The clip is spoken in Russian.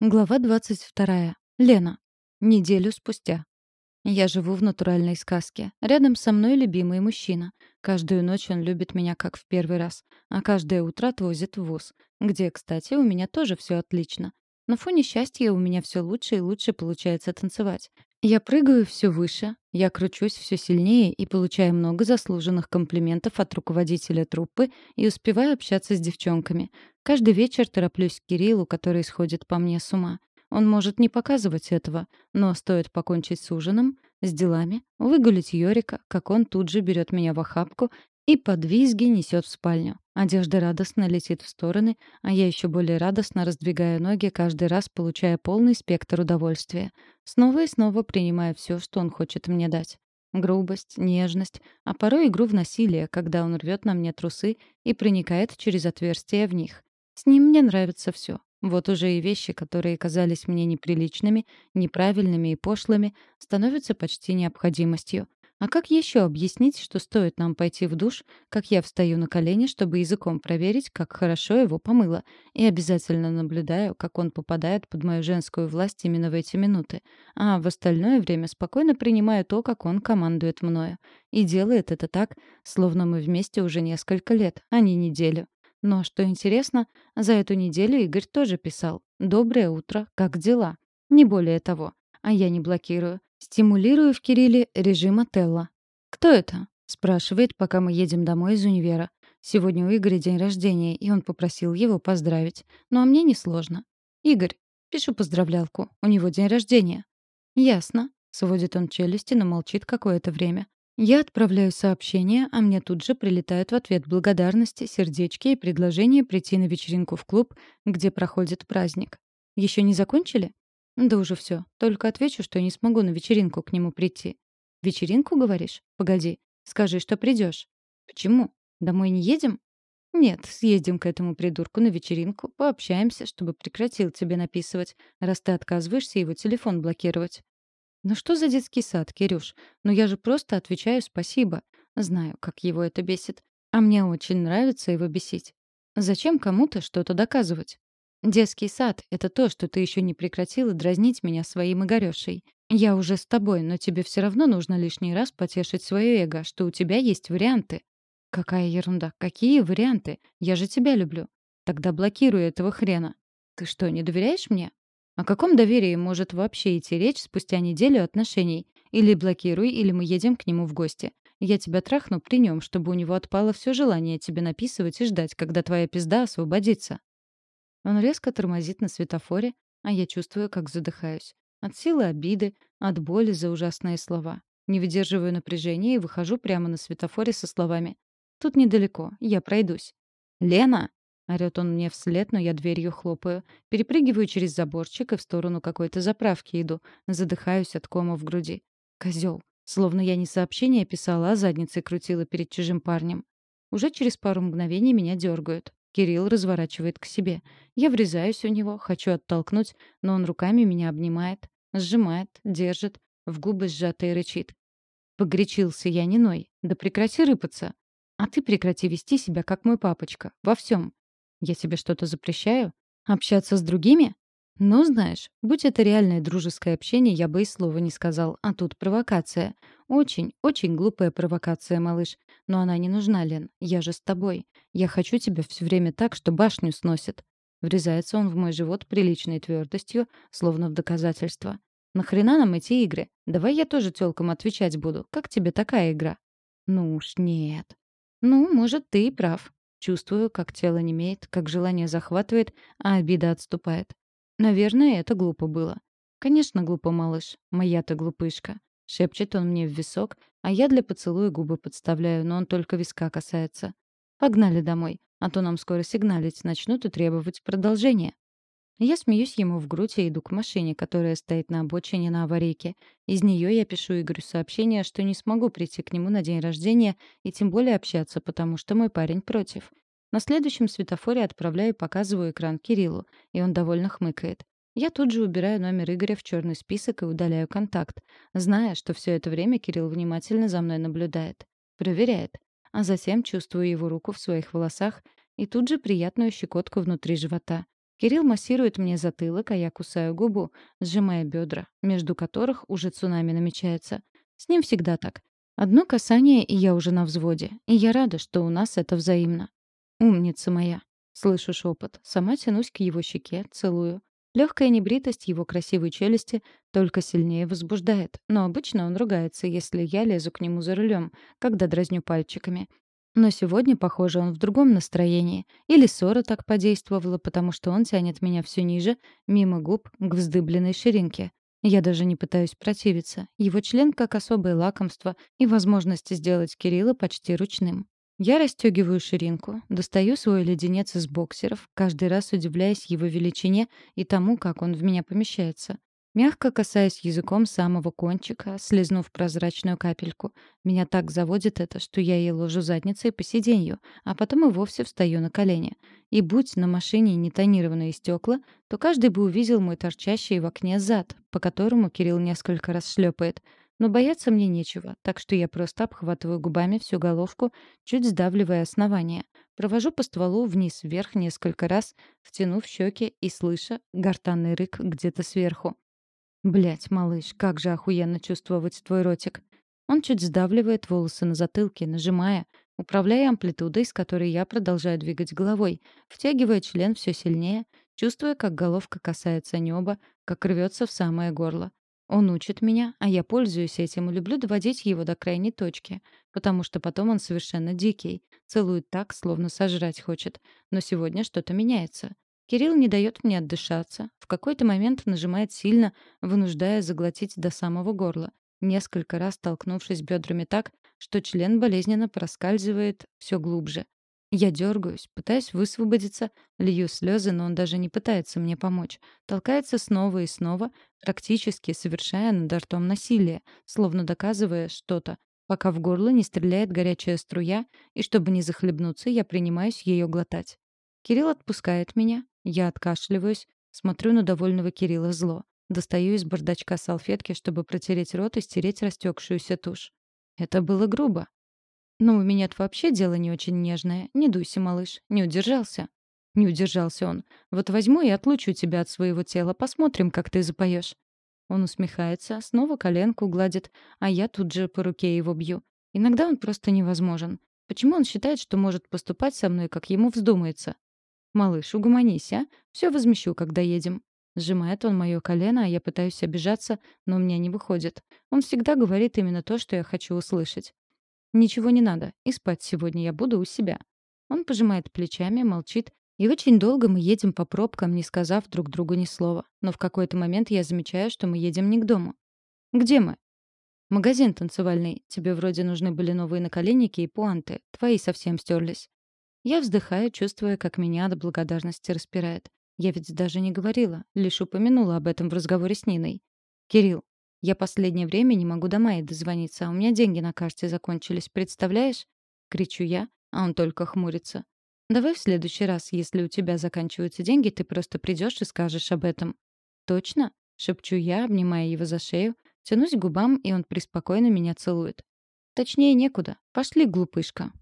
Глава 22. Лена. Неделю спустя. Я живу в натуральной сказке. Рядом со мной любимый мужчина. Каждую ночь он любит меня как в первый раз, а каждое утро отвозит в ВУЗ, где, кстати, у меня тоже все отлично. На фоне счастья у меня все лучше и лучше получается танцевать. Я прыгаю все выше, я кручусь все сильнее и получаю много заслуженных комплиментов от руководителя труппы и успеваю общаться с девчонками. Каждый вечер тороплюсь к Кириллу, который сходит по мне с ума. Он может не показывать этого, но стоит покончить с ужином, с делами, выгулить Йорика, как он тут же берет меня в охапку и под визги несет в спальню. Одежда радостно летит в стороны, а я еще более радостно раздвигаю ноги, каждый раз получая полный спектр удовольствия. Снова и снова принимая все, что он хочет мне дать. Грубость, нежность, а порой игру в насилие, когда он рвет на мне трусы и проникает через отверстия в них. С ним мне нравится все. Вот уже и вещи, которые казались мне неприличными, неправильными и пошлыми, становятся почти необходимостью. А как еще объяснить, что стоит нам пойти в душ, как я встаю на колени, чтобы языком проверить, как хорошо его помыло, и обязательно наблюдаю, как он попадает под мою женскую власть именно в эти минуты, а в остальное время спокойно принимаю то, как он командует мною. И делает это так, словно мы вместе уже несколько лет, а не неделю. Но, что интересно, за эту неделю Игорь тоже писал «Доброе утро, как дела?» Не более того. А я не блокирую. Стимулирую в Кирилле режим Отелло. «Кто это?» — спрашивает, пока мы едем домой из универа. Сегодня у Игоря день рождения, и он попросил его поздравить. Ну а мне несложно. «Игорь, пишу поздравлялку. У него день рождения». «Ясно», — сводит он челюсти, но молчит какое-то время. Я отправляю сообщение, а мне тут же прилетают в ответ благодарности, сердечки и предложение прийти на вечеринку в клуб, где проходит праздник. Еще не закончили? Да уже все. Только отвечу, что не смогу на вечеринку к нему прийти. Вечеринку, говоришь? Погоди. Скажи, что придешь. Почему? Домой не едем? Нет, съездим к этому придурку на вечеринку, пообщаемся, чтобы прекратил тебе написывать, раз ты отказываешься его телефон блокировать. Ну что за детский сад, Кирюш? Ну я же просто отвечаю спасибо. Знаю, как его это бесит. А мне очень нравится его бесить. Зачем кому-то что-то доказывать? Детский сад — это то, что ты еще не прекратила дразнить меня своим Игорёшей. Я уже с тобой, но тебе все равно нужно лишний раз потешить свое эго, что у тебя есть варианты. Какая ерунда. Какие варианты? Я же тебя люблю. Тогда блокируй этого хрена. Ты что, не доверяешь мне? О каком доверии может вообще идти речь спустя неделю отношений? Или блокируй, или мы едем к нему в гости. Я тебя трахну при нем, чтобы у него отпало все желание тебе написывать и ждать, когда твоя пизда освободится. Он резко тормозит на светофоре, а я чувствую, как задыхаюсь. От силы обиды, от боли за ужасные слова. Не выдерживаю напряжения и выхожу прямо на светофоре со словами. «Тут недалеко, я пройдусь». «Лена!» — орёт он мне вслед, но я дверью хлопаю. Перепрыгиваю через заборчик и в сторону какой-то заправки иду. Задыхаюсь от кома в груди. Козёл. Словно я не сообщение писала, а задницей крутила перед чужим парнем. Уже через пару мгновений меня дергают. Кирилл разворачивает к себе. Я врезаюсь у него, хочу оттолкнуть, но он руками меня обнимает, сжимает, держит, в губы сжатые рычит. Погречился я не ной. Да прекрати рыпаться. А ты прекрати вести себя, как мой папочка. Во всем. Я тебе что-то запрещаю? Общаться с другими? Ну, знаешь, будь это реальное дружеское общение, я бы и слова не сказал. А тут провокация. Очень, очень глупая провокация, малыш. Но она не нужна, Лен. Я же с тобой. Я хочу тебя все время так, что башню сносит. Врезается он в мой живот приличной твердостью, словно в доказательство. Нахрена нам эти игры? Давай я тоже тёлкам отвечать буду. Как тебе такая игра? Ну уж нет. Ну, может, ты и прав. Чувствую, как тело немеет, как желание захватывает, а обида отступает. Наверное, это глупо было. Конечно, глупо, малыш. Моя-то глупышка. Шепчет он мне в висок, а я для поцелуя губы подставляю, но он только виска касается. Погнали домой, а то нам скоро сигналить начнут и требовать продолжения. Я смеюсь ему в грудь и иду к машине, которая стоит на обочине на аварийке. Из нее я пишу Игорю сообщение, что не смогу прийти к нему на день рождения и тем более общаться, потому что мой парень против. На следующем светофоре отправляю и показываю экран Кириллу, и он довольно хмыкает. Я тут же убираю номер Игоря в черный список и удаляю контакт, зная, что все это время Кирилл внимательно за мной наблюдает. Проверяет. А затем чувствую его руку в своих волосах и тут же приятную щекотку внутри живота. Кирилл массирует мне затылок, а я кусаю губу, сжимая бедра, между которых уже цунами намечается. С ним всегда так. Одно касание, и я уже на взводе. И я рада, что у нас это взаимно. «Умница моя!» Слышу шепот. Сама тянусь к его щеке, целую. Легкая небритость его красивой челюсти только сильнее возбуждает, но обычно он ругается, если я лезу к нему за рулем, когда дразню пальчиками. Но сегодня, похоже, он в другом настроении. Или ссора так подействовала, потому что он тянет меня все ниже, мимо губ, к вздыбленной ширинке. Я даже не пытаюсь противиться. Его член как особое лакомство и возможность сделать Кирилла почти ручным. Я расстегиваю ширинку, достаю свой леденец из боксеров, каждый раз удивляясь его величине и тому, как он в меня помещается. Мягко касаясь языком самого кончика, слезнув прозрачную капельку. Меня так заводит это, что я ей ложу задницей по сиденью, а потом и вовсе встаю на колени. И будь на машине не тонированные стекла, то каждый бы увидел мой торчащий в окне зад, по которому Кирилл несколько раз шлепает — но бояться мне нечего, так что я просто обхватываю губами всю головку, чуть сдавливая основание. Провожу по стволу вниз-вверх несколько раз, втянув щеки и слыша гортанный рык где-то сверху. Блять, малыш, как же охуенно чувствовать твой ротик. Он чуть сдавливает волосы на затылке, нажимая, управляя амплитудой, с которой я продолжаю двигать головой, втягивая член все сильнее, чувствуя, как головка касается неба, как рвется в самое горло. Он учит меня, а я пользуюсь этим и люблю доводить его до крайней точки, потому что потом он совершенно дикий, целует так, словно сожрать хочет. Но сегодня что-то меняется. Кирилл не дает мне отдышаться, в какой-то момент нажимает сильно, вынуждая заглотить до самого горла, несколько раз толкнувшись бедрами так, что член болезненно проскальзывает все глубже. Я дергаюсь, пытаюсь высвободиться, лью слезы, но он даже не пытается мне помочь. Толкается снова и снова, практически совершая над ртом насилие, словно доказывая что-то, пока в горло не стреляет горячая струя, и чтобы не захлебнуться, я принимаюсь ее глотать. Кирилл отпускает меня, я откашливаюсь, смотрю на довольного Кирилла зло. Достаю из бардачка салфетки, чтобы протереть рот и стереть растекшуюся тушь. Это было грубо. «Ну, у меня-то вообще дело не очень нежное. Не дуйся, малыш. Не удержался». Не удержался он. «Вот возьму и отлучу тебя от своего тела. Посмотрим, как ты запоешь». Он усмехается, снова коленку гладит, а я тут же по руке его бью. Иногда он просто невозможен. Почему он считает, что может поступать со мной, как ему вздумается? «Малыш, угомонись, а? Все возмещу, когда едем». Сжимает он мое колено, а я пытаюсь обижаться, но у меня не выходит. Он всегда говорит именно то, что я хочу услышать. «Ничего не надо, и спать сегодня я буду у себя». Он пожимает плечами, молчит, и очень долго мы едем по пробкам, не сказав друг другу ни слова. Но в какой-то момент я замечаю, что мы едем не к дому. «Где мы?» «Магазин танцевальный. Тебе вроде нужны были новые наколенники и пуанты. Твои совсем стерлись». Я вздыхаю, чувствуя, как меня от благодарности распирает. Я ведь даже не говорила, лишь упомянула об этом в разговоре с Ниной. «Кирилл, я последнее время не могу до Майи дозвониться, а у меня деньги на карте закончились, представляешь? Кричу я, а он только хмурится. Давай в следующий раз, если у тебя заканчиваются деньги, ты просто придешь и скажешь об этом. Точно? Шепчу я, обнимая его за шею, тянусь к губам, и он преспокойно меня целует. Точнее, некуда. Пошли, глупышка.